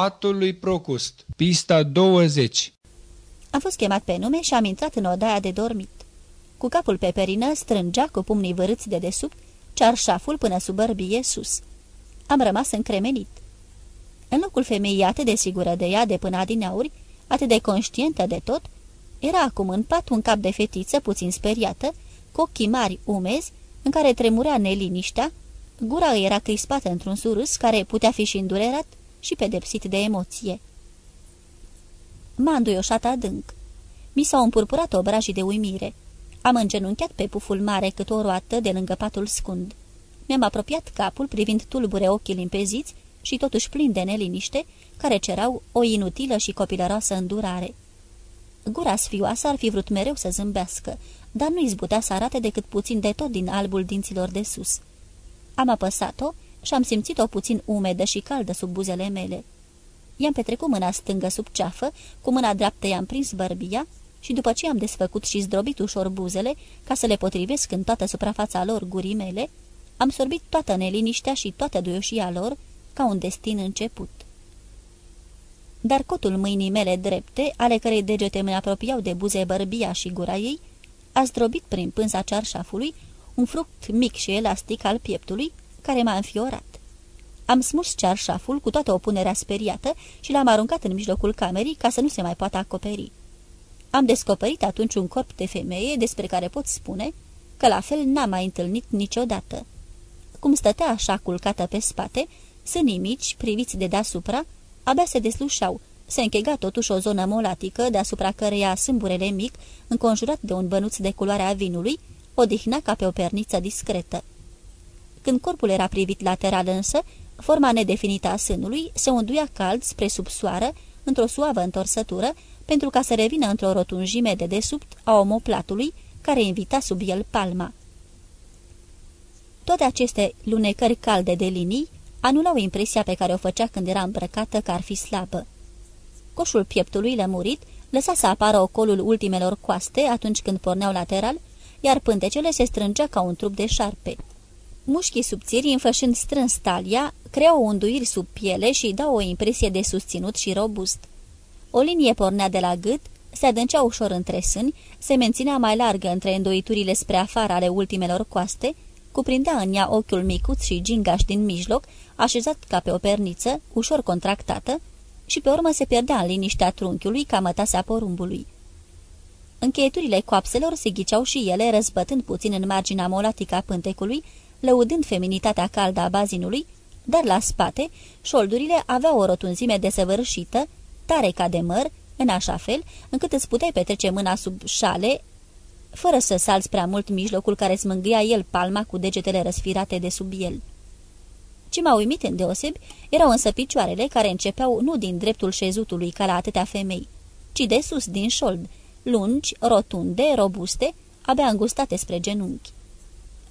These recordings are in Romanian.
Patul lui Procust, pista 20 Am fost chemat pe nume și am intrat în odaia de dormit. Cu capul pe perină strângea cu pumnii vărâți de desubt cearșaful până sub bărbie sus. Am rămas încremenit. În locul femeii atât de sigură de ea de până adineauri, atât de conștientă de tot, era acum în pat un cap de fetiță puțin speriată, cu ochii mari umezi, în care tremurea neliniștea, gura era crispată într-un surâs care putea fi și îndurerat și pedepsit de emoție. M-a înduioșat adânc. Mi s-au împurpurat obrajii de uimire. Am îngenunchiat pe puful mare cât o roată de lângă patul scund. Mi-am apropiat capul privind tulbure ochii limpeziți și totuși plin de neliniște, care cerau o inutilă și copilăroasă îndurare. Gura sfioasă ar fi vrut mereu să zâmbească, dar nu izbutea să arate decât puțin de tot din albul dinților de sus. Am apăsat-o și am simțit-o puțin umedă și caldă sub buzele mele. I-am petrecut mâna stângă sub ceafă, cu mâna dreaptă i-am prins bărbia și după ce am desfăcut și zdrobit ușor buzele, ca să le potrivesc în toată suprafața lor gurii mele, am sorbit toată neliniștea și toată duioșia lor ca un destin început. Dar cotul mâinii mele drepte, ale cărei degete mă apropiau de buze bărbia și gura ei, a zdrobit prin pânza cearșafului un fruct mic și elastic al pieptului, care m-a înfiorat. Am smuls cearșaful cu toată opunerea speriată și l-am aruncat în mijlocul camerei ca să nu se mai poată acoperi. Am descoperit atunci un corp de femeie despre care pot spune că la fel n-am mai întâlnit niciodată. Cum stătea așa culcată pe spate, sânii mici, priviți de deasupra, abia se deslușau, se închega totuși o zonă molatică, deasupra căreia sâmburele mic, înconjurat de un bănuț de culoarea vinului, odihna ca pe o perniță discretă. Când corpul era privit lateral însă, forma nedefinită a sânului se unduia cald spre subsoară, într-o suavă întorsătură, pentru ca să revină într-o rotunjime de desubt a omoplatului, care invita sub el palma. Toate aceste lunecări calde de linii anulau impresia pe care o făcea când era îmbrăcată că ar fi slabă. Coșul pieptului lămurit lăsa să apară ocolul ultimelor coaste atunci când porneau lateral, iar pântecele se strângea ca un trup de șarpe. Mușchii subțiri, înfășând strâns talia, creau unduiri sub piele și dau o impresie de susținut și robust. O linie pornea de la gât, se adâncea ușor între sâni, se menținea mai largă între îndoiturile spre afară ale ultimelor coaste, cuprindea în ea ochiul micuț și gingaș din mijloc, așezat ca pe o perniță, ușor contractată, și pe urmă se pierdea în liniștea trunchiului ca mătasea porumbului. Încheieturile coapselor se ghiceau și ele, răzbătând puțin în marginea molatică a pântecului, lăudând feminitatea caldă a bazinului, dar la spate, șoldurile aveau o rotunzime desăvârșită, tare ca de măr, în așa fel încât îți puteai petrece mâna sub șale, fără să salți prea mult mijlocul care smângâia el palma cu degetele răsfirate de sub el. Ce m-a uimit îndeosebi erau însă picioarele care începeau nu din dreptul șezutului ca la atâtea femei, ci de sus, din șold, lungi, rotunde, robuste, abia îngustate spre genunchi.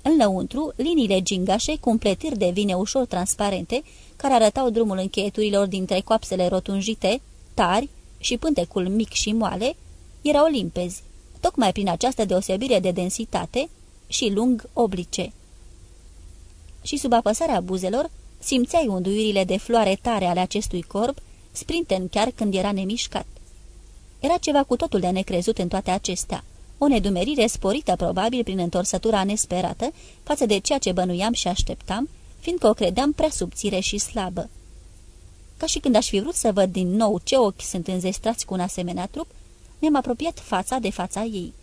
În lăuntru, liniile gingașe cu împletiri de vine ușor transparente, care arătau drumul încheieturilor dintre coapsele rotunjite, tari și pântecul mic și moale, erau limpezi, tocmai prin această deosebire de densitate și lung oblice. Și sub apăsarea buzelor, simțeai unduirile de floare tare ale acestui corp, sprinten chiar când era nemișcat. Era ceva cu totul de necrezut în toate acestea, o nedumerire sporită probabil prin întorsătura nesperată față de ceea ce bănuiam și așteptam, fiindcă o credeam prea subțire și slabă. Ca și când aș fi vrut să văd din nou ce ochi sunt înzestrați cu un asemenea trup, mi-am apropiat fața de fața ei.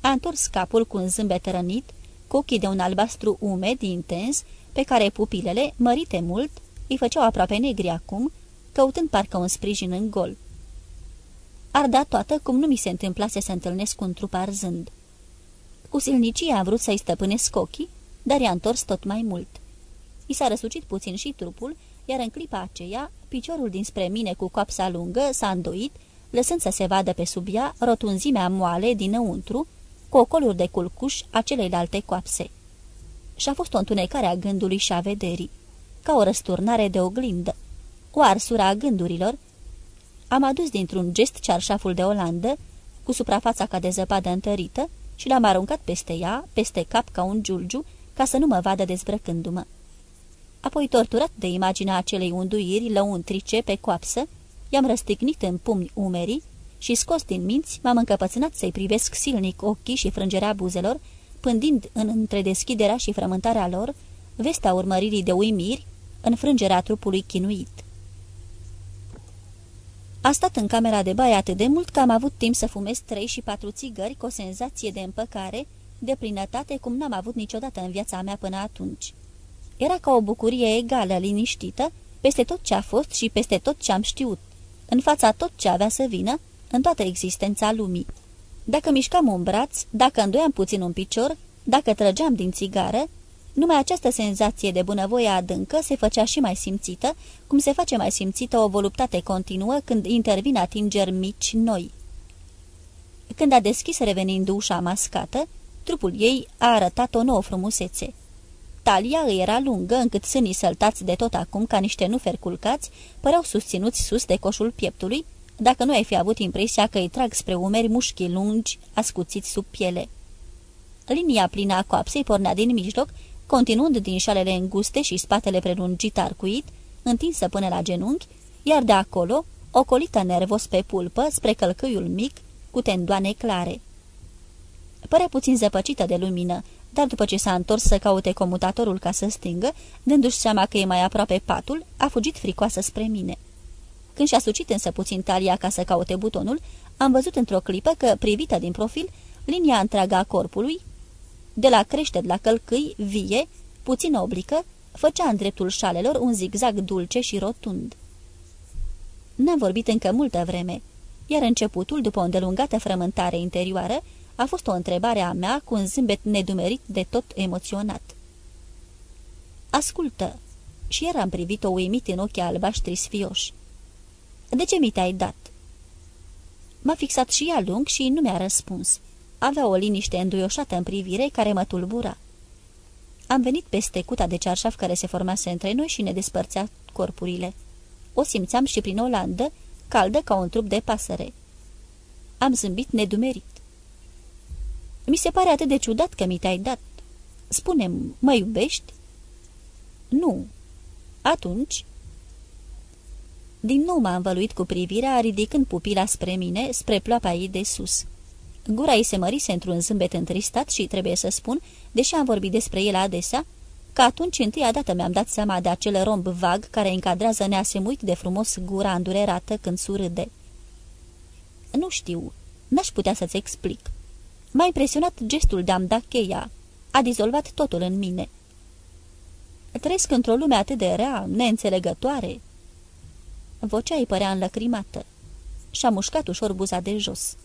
A întors capul cu un zâmbet rănit, cu ochii de un albastru umed, intens, pe care pupilele, mărite mult, îi făceau aproape negri acum, căutând parcă un sprijin în gol. Arda toată cum nu mi se întâmplase să întâlnesc un trup arzând. Cu silnicie a vrut să-i stăpânesc ochii, dar i-a întors tot mai mult. I s-a răsucit puțin și trupul, iar în clipa aceea, piciorul dinspre mine cu coapsa lungă s-a îndoit, lăsând să se vadă pe sub ea rotunzimea moale dinăuntru, cu ocoluri de culcuș a celeilalte coapse. Și-a fost o întunecare a gândului și a vederii, ca o răsturnare de oglindă, o arsură a gândurilor. Am adus dintr-un gest cearșaful de Olandă, cu suprafața ca de zăpadă întărită, și l-am aruncat peste ea, peste cap ca un giulgiu, ca să nu mă vadă dezbrăcându-mă. Apoi, torturat de imaginea acelei unduiri lăuntrice pe coapsă, i-am răstignit în pumni umerii și, scos din minți, m-am încăpățânat să-i privesc silnic ochii și frângerea buzelor, pândind în întredeschiderea și frământarea lor vestea urmăririi de uimiri, înfrângerea trupului chinuit. A stat în camera de baie atât de mult că am avut timp să fumez trei și patru țigări cu o senzație de împăcare, de plinătate cum n-am avut niciodată în viața mea până atunci. Era ca o bucurie egală, liniștită, peste tot ce a fost și peste tot ce am știut, în fața tot ce avea să vină, în toată existența lumii. Dacă mișcam un braț, dacă îndoiam puțin un picior, dacă trăgeam din țigară, numai această senzație de bunăvoie adâncă se făcea și mai simțită, cum se face mai simțită o voluptate continuă când intervin atingeri mici noi. Când a deschis revenind ușa mascată, trupul ei a arătat o nouă frumusețe. Talia îi era lungă, încât sânii săltați de tot acum ca niște nuferi culcați păreau susținuți sus de coșul pieptului, dacă nu ai fi avut impresia că îi trag spre umeri mușchii lungi, ascuțiți sub piele. Linia plină a coapsei pornea din mijloc, continuând din șalele înguste și spatele prelungit arcuit, întinsă până la genunchi, iar de acolo, ocolită nervos pe pulpă, spre călcâiul mic, cu tendoane clare. Părea puțin zăpăcită de lumină, dar după ce s-a întors să caute comutatorul ca să stingă, dându-și seama că e mai aproape patul, a fugit fricoasă spre mine. Când și-a sucit însă puțin talia ca să caute butonul, am văzut într-o clipă că, privită din profil, linia întreagă a corpului, de la creștet la călcâi, vie, puțin oblică, făcea în dreptul șalelor un zigzag dulce și rotund. N-am vorbit încă multă vreme, iar începutul, după o îndelungată frământare interioară, a fost o întrebare a mea cu un zâmbet nedumerit de tot emoționat. Ascultă!" Și eram privit-o uimit în ochii albaștri sfioși. De ce mi te-ai dat?" M-a fixat și ea lung și nu mi-a răspuns. Avea o liniște înduioșată în privire care mă tulbura. Am venit peste cuta de cearșaf care se formase între noi și ne despărțea corpurile. O simțeam și prin Olandă, caldă ca un trup de pasăre. Am zâmbit nedumerit. Mi se pare atât de ciudat că mi te-ai dat. spune mă iubești?" Nu." Atunci?" Din nou m-a învăluit cu privirea, ridicând pupila spre mine, spre ploapa ei de sus. Gura ei se mărise într-un zâmbet întristat și, trebuie să spun, deși am vorbit despre el adesea, că atunci întâia dată mi-am dat seama de acel romb vag care încadrează neasemuit de frumos gura îndurerată când surâde. Nu știu, n-aș putea să-ți explic. M-a impresionat gestul de a-mi da cheia. A dizolvat totul în mine. Trăiesc într-o lume atât de rea, neînțelegătoare. Vocea îi părea înlăcrimată. Și-a mușcat ușor buza de jos.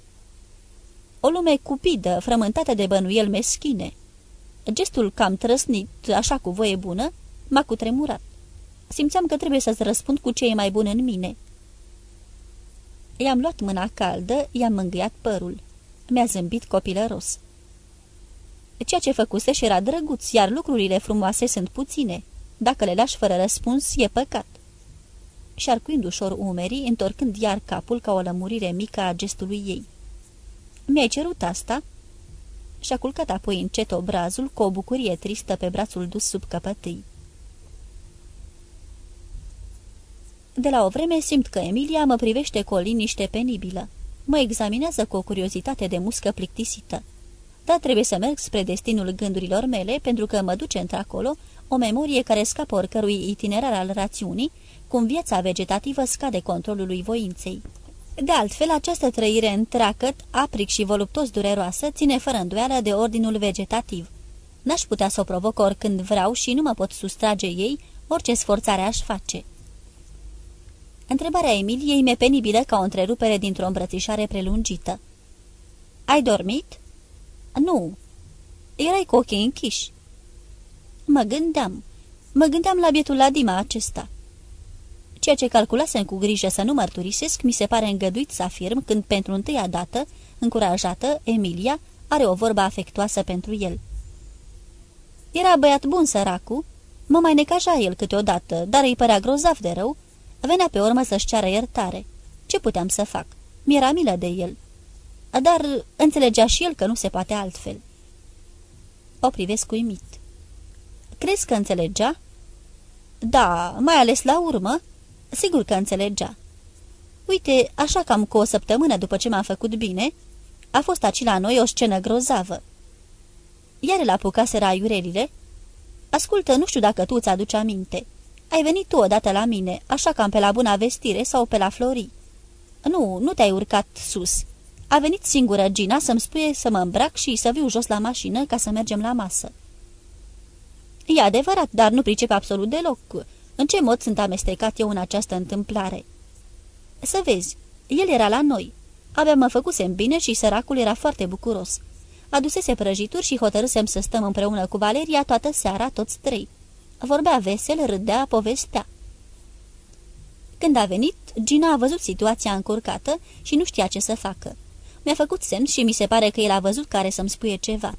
O lume cupidă, frământată de bănuiel meschine. Gestul cam trăsnit, așa cu voie bună, m-a cutremurat. Simțeam că trebuie să-ți răspund cu ce e mai bun în mine. I-am luat mâna caldă, i-am mângâiat părul mi-a zâmbit copilăros. Ceea ce făcuse și era drăguț, iar lucrurile frumoase sunt puține. Dacă le lași fără răspuns, e păcat. Și arcuind ușor umerii, întorcând iar capul ca o lămurire mică a gestului ei. Mi-ai cerut asta?" Și-a culcat apoi încet obrazul cu o bucurie tristă pe brațul dus sub căpătâi. De la o vreme simt că Emilia mă privește cu o liniște penibilă mă examinează cu o curiozitate de muscă plictisită. Dar trebuie să merg spre destinul gândurilor mele, pentru că mă duce într-acolo o memorie care scapă oricărui itinerar al rațiunii, cum viața vegetativă scade controlului voinței. De altfel, această trăire întreacăt, apric și voluptos dureroasă, ține fără îndoială de ordinul vegetativ. N-aș putea să o provoc oricând vreau și nu mă pot sustrage ei, orice sforțare aș face. Întrebarea Emiliei mi-e penibilă ca o întrerupere dintr-o îmbrățișare prelungită. Ai dormit?" Nu." Erai cu ochii închiși." Mă gândeam. Mă gândeam la bietul la Dima acesta." Ceea ce calculasem cu grijă să nu mărturisesc, mi se pare îngăduit să afirm când, pentru întâia dată, încurajată, Emilia are o vorbă afectuoasă pentru el. Era băiat bun, săracu, mă mai necaja el câteodată, dar îi părea grozav de rău Venea pe urmă să-și ceară iertare. Ce puteam să fac? Mi-era milă de el. Dar înțelegea și el că nu se poate altfel. O privesc uimit. Crezi că înțelegea? Da, mai ales la urmă, sigur că înțelegea. Uite, așa cam cu o săptămână după ce m-am făcut bine, a fost aici la noi o scenă grozavă. Iar el apucase raiurelile. Ascultă, nu știu dacă tu ți-aduci aminte. Ai venit tu odată la mine, așa cam pe la Buna Vestire sau pe la Florii. Nu, nu te-ai urcat sus. A venit singură Gina să-mi spune să mă îmbrac și să viu jos la mașină ca să mergem la masă. E adevărat, dar nu pricep absolut deloc. În ce mod sunt amestecat eu în această întâmplare? Să vezi, el era la noi. Abia mă făcusem bine și săracul era foarte bucuros. Adusese prăjituri și hotărâsem să stăm împreună cu Valeria toată seara, toți trei. Vorbea vesel, râdea, povestea. Când a venit, Gina a văzut situația încurcată și nu știa ce să facă. Mi-a făcut semn și mi se pare că el a văzut care să-mi spuie ceva.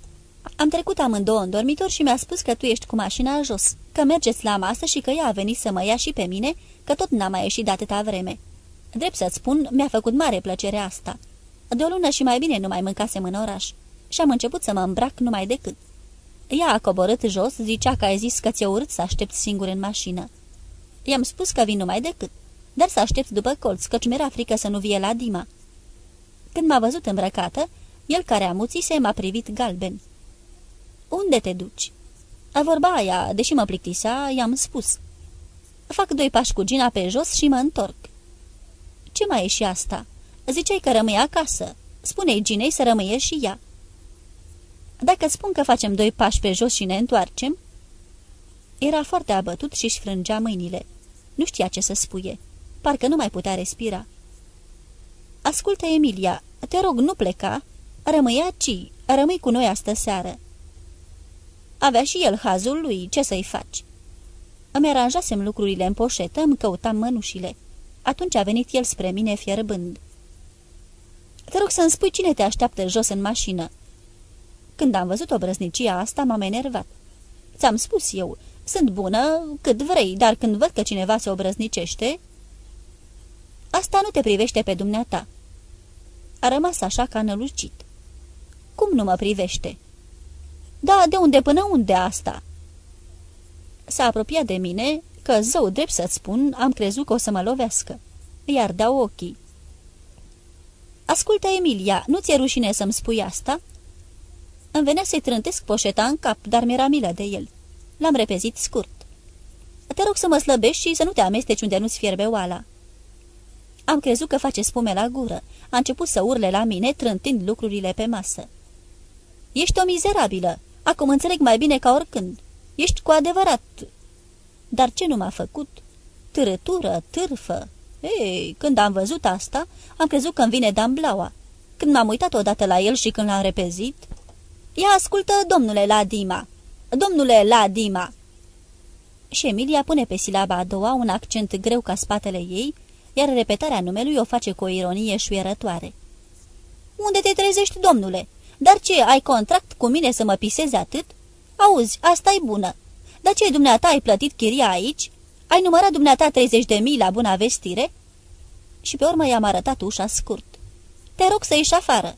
Am trecut amândouă în dormitor și mi-a spus că tu ești cu mașina jos, că mergeți la masă și că ea a venit să mă ia și pe mine, că tot n-a mai ieșit de atâta vreme. Drept să-ți spun, mi-a făcut mare plăcere asta. De o lună și mai bine nu mai mâncasem în oraș și am început să mă îmbrac numai decât. Ea a coborât jos, zicea că ai zis că ți-e urât să aștepți singur în mașină. I-am spus că vin numai decât, dar să aștept după colț, căci mi-era frică să nu vie la Dima. Când m-a văzut îmbrăcată, el care amuțise m-a privit galben. Unde te duci?" A vorba aia, deși mă plictisea, i-am spus. Fac doi pași cu Gina pe jos și mă întorc. Ce mai e și asta? Ziceai că rămâi acasă. Spune-i Ginei să rămâie și ea." Dacă spun că facem doi pași pe jos și ne întoarcem?" Era foarte abătut și-și frângea mâinile. Nu știa ce să spuie. Parcă nu mai putea respira. Ascultă, Emilia, te rog, nu pleca. Rămâi aici, rămâi cu noi astă seară." Avea și el hazul lui, ce să-i faci?" Îmi aranjasem lucrurile în poșetă, îmi căutam mănușile. Atunci a venit el spre mine fierbând. Te rog să-mi spui cine te așteaptă jos în mașină." Când am văzut obrăznicia asta, m-am enervat. Ți-am spus eu, sunt bună cât vrei, dar când văd că cineva se obrăznicește... Asta nu te privește pe dumneata. A rămas așa ca nălucit. Cum nu mă privește?" Da, de unde până unde asta?" S-a apropiat de mine, că, zău drept să-ți spun, am crezut că o să mă lovească. Iar dau ochii. Ascultă, Emilia, nu ți-e rușine să-mi spui asta?" Îmi venea să-i trântesc poșeta în cap, dar mi-era milă de el. L-am repezit scurt. Te rog să mă slăbești și să nu te amesteci unde nu-ți fierbe oala." Am crezut că face spume la gură. A început să urle la mine, trântind lucrurile pe masă. Ești o mizerabilă. Acum înțeleg mai bine ca oricând. Ești cu adevărat. Dar ce nu m-a făcut? Târătură, târfă. Ei, când am văzut asta, am crezut că îmi vine damblaua. Când m-am uitat odată la el și când l-am repezit... Ia ascultă, domnule Ladima! Domnule Ladima! Și Emilia pune pe silaba a doua un accent greu ca spatele ei, iar repetarea numelui o face cu o ironie șuierătoare. Unde te trezești, domnule? Dar ce, ai contract cu mine să mă pisezi atât? Auzi, asta e bună. Dar ce, dumneata, ai plătit chiria aici? Ai numărat dumneata 30 de mii la buna vestire?" Și pe urmă i-am arătat ușa scurt. Te rog să ieși afară."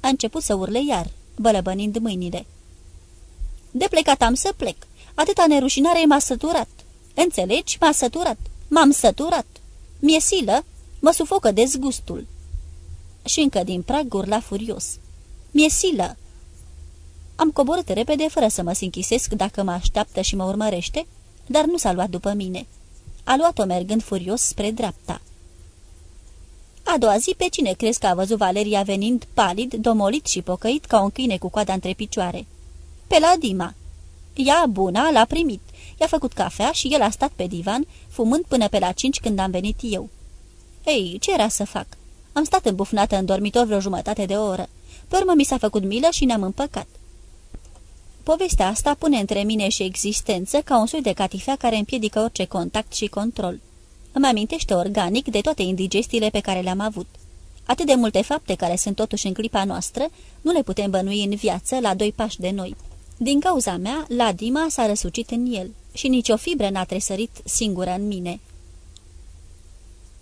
A început să urle iar, bălăbănind mâinile. De plecat am să plec. Atâta nerușinare m-a săturat. Înțelegi? M-a săturat. M-am săturat. Mi-e silă, mă sufocă dezgustul. Și încă din prag urla furios. Mi-e silă. Am coborât repede, fără să mă sinchisesc dacă mă așteaptă și mă urmărește, dar nu s-a luat după mine. A luat-o mergând furios spre dreapta. A doua zi, pe cine crezi că a văzut Valeria venind palid, domolit și pocăit ca un câine cu coada între picioare? Pe la Dima. Ea, buna, l-a primit. I-a făcut cafea și el a stat pe divan, fumând până pe la cinci când am venit eu. Ei, ce era să fac? Am stat îmbufnată în dormitor vreo jumătate de oră. Pe urmă mi s-a făcut milă și ne-am împăcat. Povestea asta pune între mine și existență ca un soi de catifea care împiedică orice contact și control. Îmi amintește organic de toate indigestiile pe care le-am avut. Atât de multe fapte care sunt totuși în clipa noastră, nu le putem bănui în viață la doi pași de noi. Din cauza mea, ladima s-a răsucit în el și nicio fibră n-a tresărit singură în mine.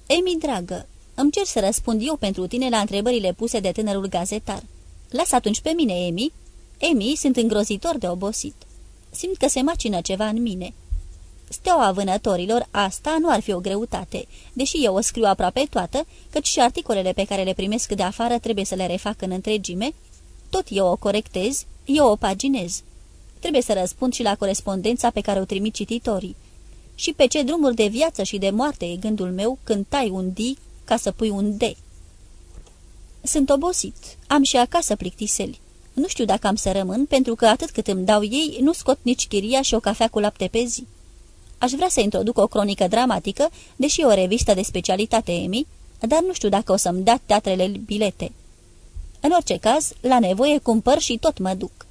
Emi, dragă, îmi cer să răspund eu pentru tine la întrebările puse de tânărul gazetar. Lasă atunci pe mine, Emi. Emi, sunt îngrozitor de obosit. Simt că se macină ceva în mine. Steaua vânătorilor, asta nu ar fi o greutate, deși eu o scriu aproape toată, căci și articolele pe care le primesc de afară trebuie să le refac în întregime, tot eu o corectez, eu o paginez. Trebuie să răspund și la corespondența pe care o trimit cititorii. Și pe ce drumuri de viață și de moarte e gândul meu când tai un D ca să pui un D. Sunt obosit. Am și acasă plictiseli. Nu știu dacă am să rămân, pentru că atât cât îmi dau ei, nu scot nici chiria și o cafea cu lapte pe zi. Aș vrea să introduc o cronică dramatică, deși o revistă de specialitate Emi, dar nu știu dacă o să-mi dat teatrele bilete. În orice caz, la nevoie cumpăr și tot mă duc.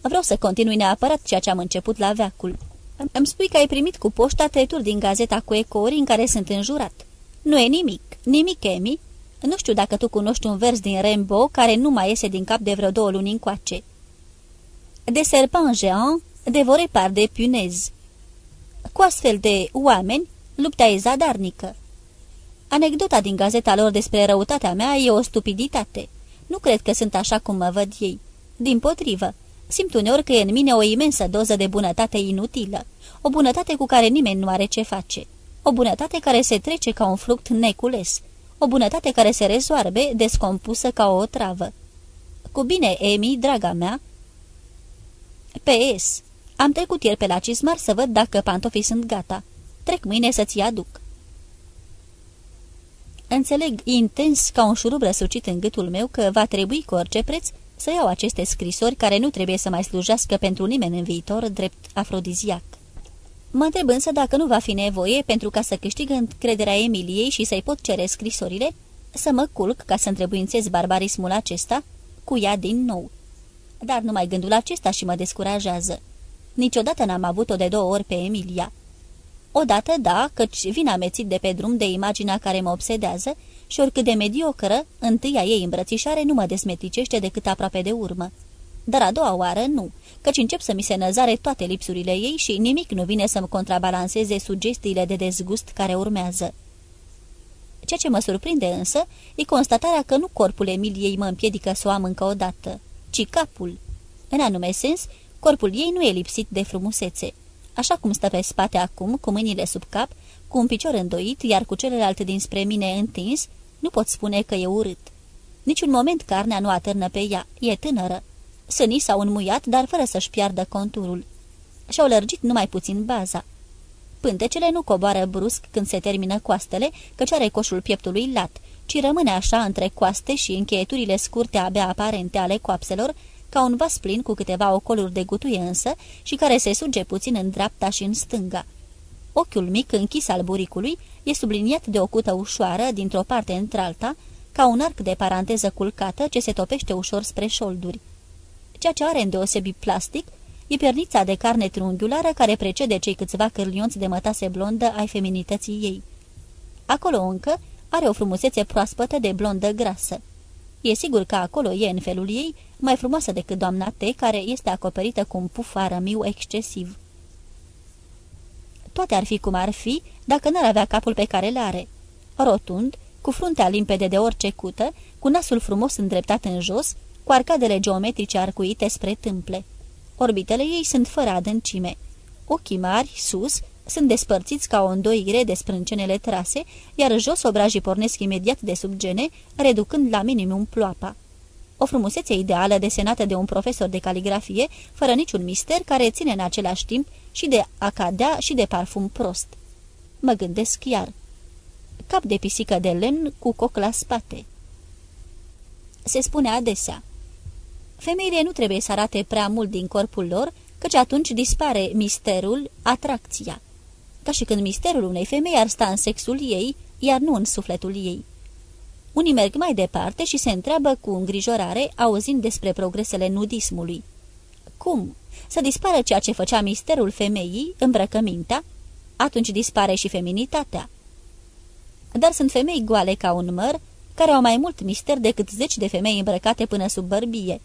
Vreau să continui neapărat ceea ce am început la veacul. Îmi spui că ai primit cu poșta treturi din gazeta cu ecouri în care sunt înjurat. Nu e nimic, nimic, Emi. Nu știu dacă tu cunoști un vers din Rimbaud care nu mai iese din cap de vreo două luni încoace. De serpent géant, devore par de punez. Cu astfel de oameni, lupta e zadarnică. Anecdota din gazeta lor despre răutatea mea e o stupiditate. Nu cred că sunt așa cum mă văd ei. Din potrivă, simt uneori că e în mine o imensă doză de bunătate inutilă, o bunătate cu care nimeni nu are ce face, o bunătate care se trece ca un fruct necules, o bunătate care se rezoarbe, descompusă ca o travă. Cu bine, Emi, draga mea. P.S. Am trecut ieri pe la Cismar să văd dacă pantofii sunt gata. Trec mâine să-ți aduc. Înțeleg intens ca un șurub răsucit în gâtul meu că va trebui cu orice preț să iau aceste scrisori care nu trebuie să mai slujească pentru nimeni în viitor drept afrodiziac. Mă întreb însă dacă nu va fi nevoie, pentru ca să câștig încrederea Emiliei și să-i pot cere scrisorile, să mă culc ca să întrebuințez barbarismul acesta cu ea din nou. Dar numai gândul acesta și mă descurajează. Niciodată n-am avut-o de două ori pe Emilia. Odată, da, căci vin amețit de pe drum de imaginea care mă obsedează și oricât de mediocră, întâia ei îmbrățișare nu mă desmeticește decât aproape de urmă. Dar a doua oară nu, căci încep să mi se năzare toate lipsurile ei și nimic nu vine să-mi contrabalanceze sugestiile de dezgust care urmează. Ceea ce mă surprinde însă e constatarea că nu corpul Emiliei mă împiedică să o am încă o dată, ci capul. În anume sens, corpul ei nu e lipsit de frumusețe. Așa cum stă pe spate acum, cu mâinile sub cap, cu un picior îndoit, iar cu celălalt dinspre mine întins, nu pot spune că e urât. Niciun moment carnea nu atârnă pe ea, e tânără. Sânii s-au înmuiat, dar fără să-și piardă conturul. Și-au lărgit numai puțin baza. Pântecele nu coboară brusc când se termină coastele, căci are coșul pieptului lat, ci rămâne așa între coaste și încheieturile scurte abia aparente ale coapselor, ca un vas plin cu câteva ocoluri de gutuie însă și care se suge puțin în dreapta și în stânga. Ochiul mic închis al buricului e subliniat de o cută ușoară dintr-o parte într-alta, ca un arc de paranteză culcată ce se topește ușor spre șolduri. Ceea ce are îndeosebi plastic e pernița de carne triunghiulară care precede cei câțiva cârlionți de mătase blondă ai feminității ei. Acolo încă are o frumusețe proaspătă de blondă grasă. E sigur că acolo e în felul ei mai frumoasă decât doamna T, care este acoperită cu un puf arămiu excesiv. Toate ar fi cum ar fi dacă n-ar avea capul pe care le are. Rotund, cu fruntea limpede de orice cută, cu nasul frumos îndreptat în jos, cu arcadele geometrice arcuite spre tâmple. Orbitele ei sunt fără adâncime. Ochii mari, sus, sunt despărțiți ca o îndoire de sprâncenele trase, iar jos obrajii pornesc imediat de sub gene, reducând la minimum ploapa. O frumusețe ideală desenată de un profesor de caligrafie, fără niciun mister, care ține în același timp și de acadea și de parfum prost. Mă gândesc chiar. Cap de pisică de lemn cu coc la spate. Se spune adesea. Femeile nu trebuie să arate prea mult din corpul lor, căci atunci dispare misterul, atracția. Ca și când misterul unei femei ar sta în sexul ei, iar nu în sufletul ei. Unii merg mai departe și se întreabă cu îngrijorare, auzind despre progresele nudismului. Cum? Să dispară ceea ce făcea misterul femeii, îmbrăcămintea? Atunci dispare și feminitatea. Dar sunt femei goale ca un măr, care au mai mult mister decât zeci de femei îmbrăcate până sub bărbie.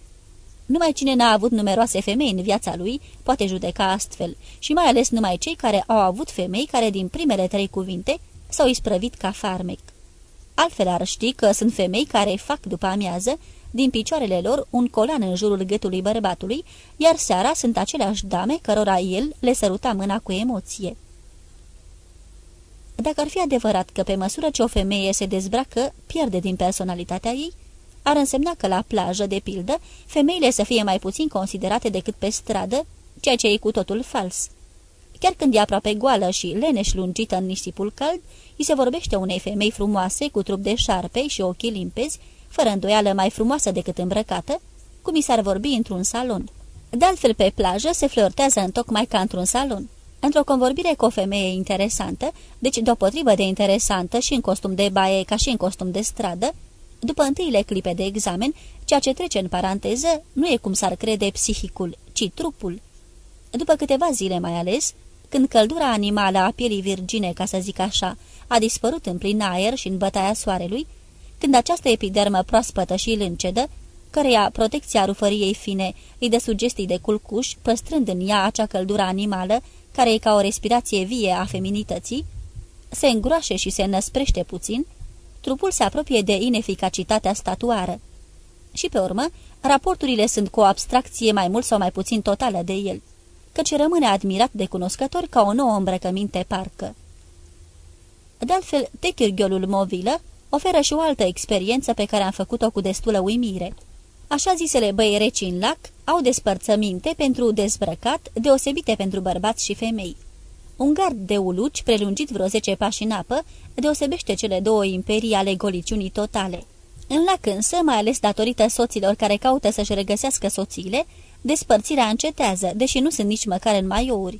Numai cine n-a avut numeroase femei în viața lui poate judeca astfel și mai ales numai cei care au avut femei care din primele trei cuvinte s-au isprăvit ca farmec. Altfel ar ști că sunt femei care fac după amiază din picioarele lor un colan în jurul gâtului bărbatului, iar seara sunt aceleași dame cărora el le săruta mâna cu emoție. Dacă ar fi adevărat că pe măsură ce o femeie se dezbracă, pierde din personalitatea ei, ar însemna că la plajă, de pildă, femeile să fie mai puțin considerate decât pe stradă, ceea ce e cu totul fals. Chiar când e aproape goală și leneș lungită în nisipul cald, îi se vorbește unei femei frumoase, cu trup de șarpe și ochii limpezi, fără îndoială mai frumoasă decât îmbrăcată, cum i s-ar vorbi într-un salon. De altfel, pe plajă se flirtează întocmai ca într-un salon. Într-o convorbire cu o femeie interesantă, deci deopotrivă de interesantă și în costum de baie ca și în costum de stradă, după întâile clipe de examen, ceea ce trece în paranteză nu e cum s-ar crede psihicul, ci trupul. După câteva zile mai ales, când căldura animală a pielii virgine, ca să zic așa, a dispărut în plin aer și în bătaia soarelui, când această epidermă proaspătă și lâncedă, căreia protecția rufăriei fine îi dă sugestii de culcuș, păstrând în ea acea căldură animală, care e ca o respirație vie a feminității, se îngroașe și se năsprește puțin, trupul se apropie de ineficacitatea statuară. Și pe urmă, raporturile sunt cu o abstracție mai mult sau mai puțin totală de el, căci rămâne admirat de cunoscători ca o nouă îmbrăcăminte parcă. De altfel, techirghiolul movilă oferă și o altă experiență pe care am făcut-o cu destulă uimire. Așa zisele băi reci în lac au despărțăminte pentru dezbrăcat, deosebite pentru bărbați și femei. Un gard de uluci, prelungit vreo zece pași în apă, deosebește cele două imperii ale goliciunii totale. În lac însă, mai ales datorită soților care caută să-și regăsească soțiile, despărțirea încetează, deși nu sunt nici măcar în maiouri.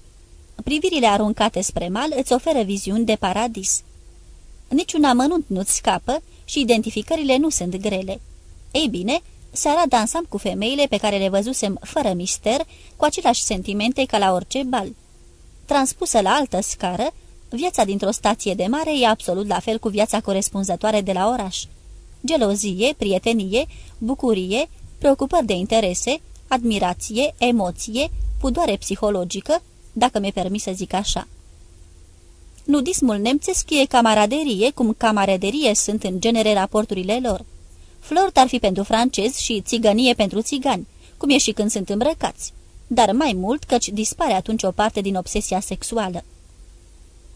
Privirile aruncate spre mal îți oferă viziuni de paradis. Niciun amănunt nu-ți scapă și identificările nu sunt grele. Ei bine, seara dansam cu femeile pe care le văzusem fără mister, cu aceleași sentimente ca la orice bal. Transpusă la altă scară, viața dintr-o stație de mare e absolut la fel cu viața corespunzătoare de la oraș. Gelozie, prietenie, bucurie, preocupări de interese, admirație, emoție, pudoare psihologică, dacă mi-e permis să zic așa. Nudismul nemțesc e camaraderie, cum camaraderie sunt în genere raporturile lor. Flort ar fi pentru francezi și țigănie pentru țigani, cum e și când sunt îmbrăcați, dar mai mult căci dispare atunci o parte din obsesia sexuală.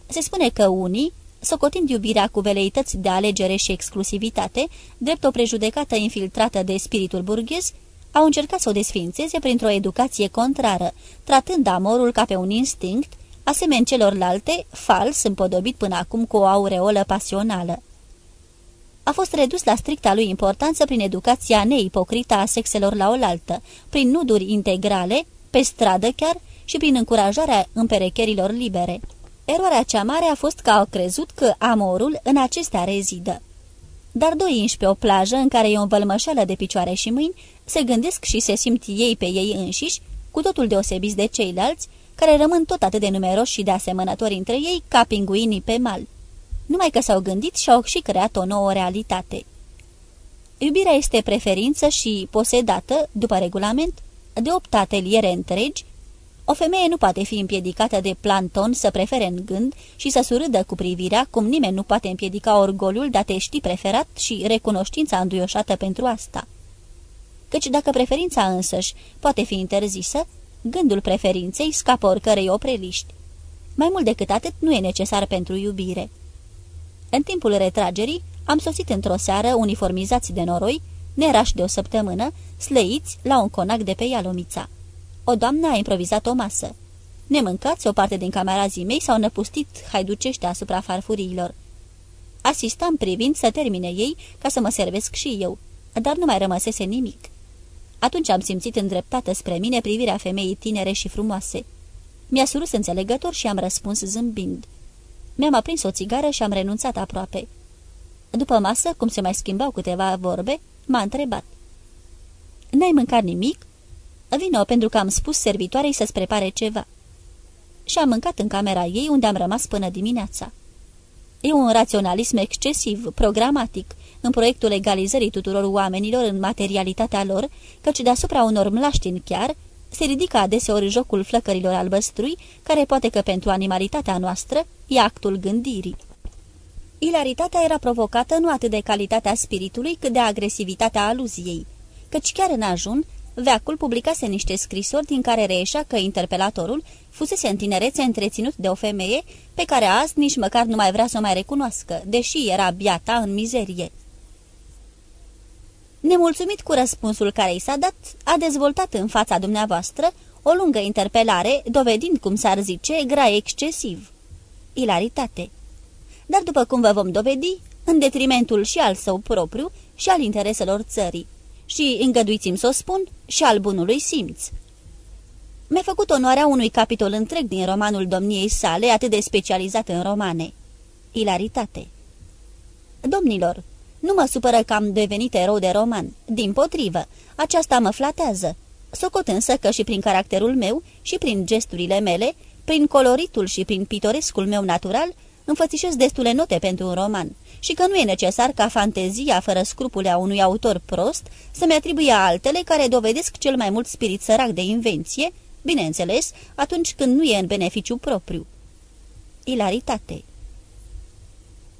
Se spune că unii, socotind iubirea cu veleități de alegere și exclusivitate, drept o prejudecată infiltrată de spiritul burghez, au încercat să o desfințeze printr-o educație contrară, tratând amorul ca pe un instinct, asemeni celorlalte, fals, împodobit până acum cu o aureolă pasională. A fost redus la stricta lui importanță prin educația neipocrită a sexelor la oaltă, prin nuduri integrale, pe stradă chiar, și prin încurajarea împerecherilor libere. Eroarea cea mare a fost că au crezut că amorul în acestea rezidă. Dar doi inși pe o plajă în care e o învălmășeală de picioare și mâini, se gândesc și se simt ei pe ei înșiși, cu totul deosebiți de ceilalți, care rămân tot atât de numeroși și de asemănători între ei ca pinguinii pe mal. Numai că s-au gândit și au și creat o nouă realitate. Iubirea este preferință și posedată, după regulament, de opt ateliere întregi, o femeie nu poate fi împiedicată de planton să prefere în gând și să surâdă cu privirea, cum nimeni nu poate împiedica orgoliul de a te ști preferat și recunoștința înduioșată pentru asta. Căci dacă preferința însăși poate fi interzisă, gândul preferinței scapă oricărei opreliști. Mai mult decât atât nu e necesar pentru iubire. În timpul retragerii, am sosit într-o seară uniformizați de noroi, nerași de o săptămână, slăiți la un conac de pe Ialomița. O doamnă a improvizat o masă. Nemâncați, o parte din camera mei s-au năpustit haiducește asupra farfuriilor. Asistam privind să termine ei ca să mă servesc și eu, dar nu mai rămăsese nimic. Atunci am simțit îndreptată spre mine privirea femeii tinere și frumoase. Mi-a surus înțelegător și am răspuns zâmbind. Mi-am aprins o țigară și am renunțat aproape. După masă, cum se mai schimbau câteva vorbe, m-a întrebat. N-ai mâncat nimic?" Vino, pentru că am spus servitoarei să-ți prepare ceva." Și am mâncat în camera ei, unde am rămas până dimineața. E un raționalism excesiv, programatic, în proiectul legalizării tuturor oamenilor în materialitatea lor, căci deasupra unor mlaștini chiar, se ridică adeseori jocul flăcărilor albăstrui, care poate că pentru animalitatea noastră e actul gândirii. Ilaritatea era provocată nu atât de calitatea spiritului, cât de agresivitatea aluziei, căci chiar în ajun, Veacul publicase niște scrisori din care reieșea că interpelatorul fusese în tinerețe întreținut de o femeie pe care azi nici măcar nu mai vrea să o mai recunoască, deși era biata în mizerie. Nemulțumit cu răspunsul care i s-a dat, a dezvoltat în fața dumneavoastră o lungă interpelare, dovedind, cum s-ar zice, grea excesiv. Ilaritate. Dar după cum vă vom dovedi, în detrimentul și al său propriu și al intereselor țării, și, îngăduiți-mi să o spun, și al bunului simț. Mi-a făcut onoarea unui capitol întreg din romanul domniei sale, atât de specializat în romane. Ilaritate. Domnilor, nu mă supără că am devenit erou de roman. Din potrivă, aceasta mă flatează. Socot însă că și prin caracterul meu și prin gesturile mele, prin coloritul și prin pitorescul meu natural, înfățișez destule note pentru un roman și că nu e necesar ca fantezia fără scrupule a unui autor prost să-mi atribuie altele care dovedesc cel mai mult spirit sărac de invenție, bineînțeles, atunci când nu e în beneficiu propriu. Ilaritate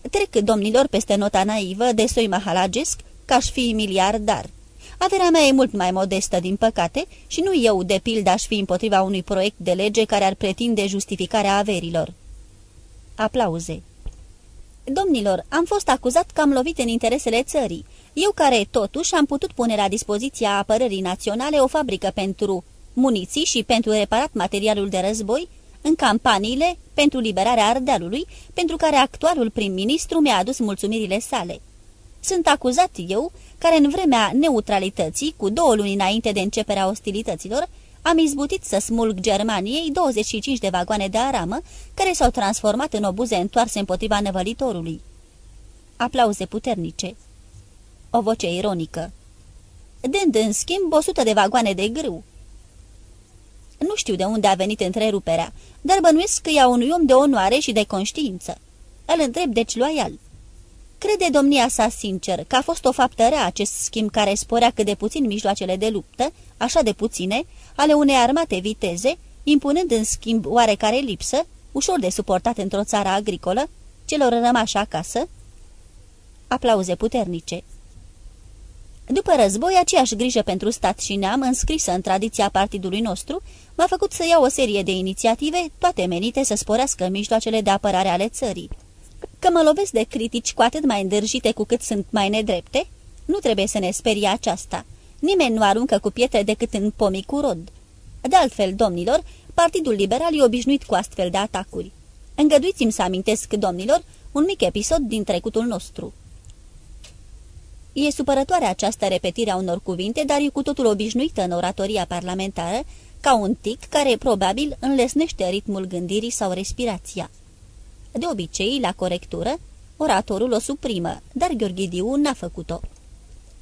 Trec, domnilor, peste nota naivă de soi mahalagesc, ca aș fi miliardar. Averea mea e mult mai modestă, din păcate, și nu eu, de pildă, aș fi împotriva unui proiect de lege care ar pretinde justificarea averilor. Aplauze Domnilor, am fost acuzat că am lovit în interesele țării. Eu care, totuși, am putut pune la dispoziția apărării naționale o fabrică pentru muniții și pentru reparat materialul de război, în campaniile pentru liberarea Ardealului, pentru care actualul prim-ministru mi-a adus mulțumirile sale. Sunt acuzat eu, care în vremea neutralității, cu două luni înainte de începerea ostilităților, am izbutit să smulg Germaniei 25 de vagoane de aramă, care s-au transformat în obuze întoarse împotriva năvălitorului. Aplauze puternice. O voce ironică. Dând în schimb 100 de vagoane de grâu. Nu știu de unde a venit întreruperea, dar bănuiesc că e a unui om de onoare și de conștiință. Îl întreb deci loial. Crede domnia sa sincer că a fost o faptă rea acest schimb care sporea cât de puțin mijloacele de luptă, așa de puține, ale unei armate viteze, impunând în schimb oarecare lipsă, ușor de suportat într-o țară agricolă, celor rămași acasă? Aplauze puternice. După război, aceeași grijă pentru stat și neam, înscrisă în tradiția partidului nostru, m-a făcut să iau o serie de inițiative, toate menite să sporească mijloacele de apărare ale țării. Că mă lovesc de critici cu atât mai îndârjite cu cât sunt mai nedrepte, nu trebuie să ne sperie aceasta. Nimeni nu aruncă cu pietre decât în pomii cu rod. De altfel, domnilor, Partidul Liberal e obișnuit cu astfel de atacuri. Îngăduiți-mi să amintesc, domnilor, un mic episod din trecutul nostru. E supărătoare această repetire a unor cuvinte, dar e cu totul obișnuită în oratoria parlamentară, ca un tic care probabil înlesnește ritmul gândirii sau respirația. De obicei, la corectură, oratorul o suprimă, dar Gheorghidiu n-a făcut-o.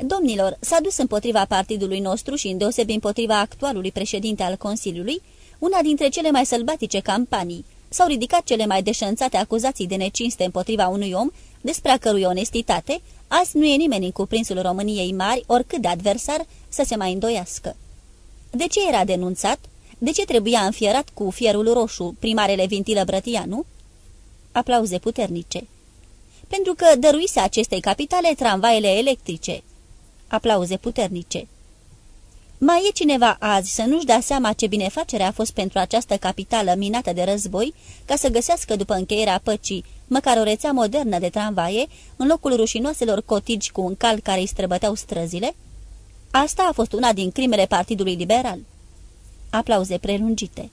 Domnilor, s-a dus împotriva partidului nostru și îndeosebi împotriva actualului președinte al Consiliului, una dintre cele mai sălbatice campanii. S-au ridicat cele mai deșanțate acuzații de necinste împotriva unui om, despre a cărui onestitate, azi nu e nimeni în cuprinsul României mari, oricât de adversar, să se mai îndoiască. De ce era denunțat? De ce trebuia înfierat cu fierul roșu primarele Vintilă Brătianu? Aplauze puternice. Pentru că dăruise acestei capitale tramvaiele electrice. Aplauze puternice. Mai e cineva azi să nu-și dea seama ce binefacere a fost pentru această capitală minată de război, ca să găsească după încheierea păcii măcar o rețea modernă de tramvaie, în locul rușinoaselor cotigi cu un cal care îi străbăteau străzile? Asta a fost una din crimele Partidului Liberal. Aplauze prelungite.